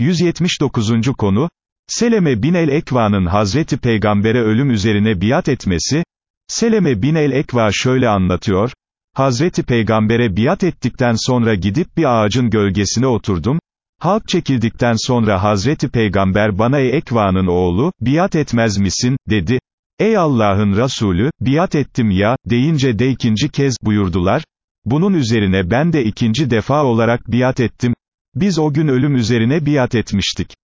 179. konu, Seleme bin el-Ekva'nın Hazreti Peygamber'e ölüm üzerine biat etmesi, Seleme bin el-Ekva şöyle anlatıyor, Hazreti Peygamber'e biat ettikten sonra gidip bir ağacın gölgesine oturdum, halk çekildikten sonra Hazreti Peygamber bana ey Ekva'nın oğlu, biat etmez misin, dedi, ey Allah'ın Resulü, biat ettim ya, deyince de ikinci kez, buyurdular, bunun üzerine ben de ikinci defa olarak biat ettim, biz o gün ölüm üzerine biat etmiştik.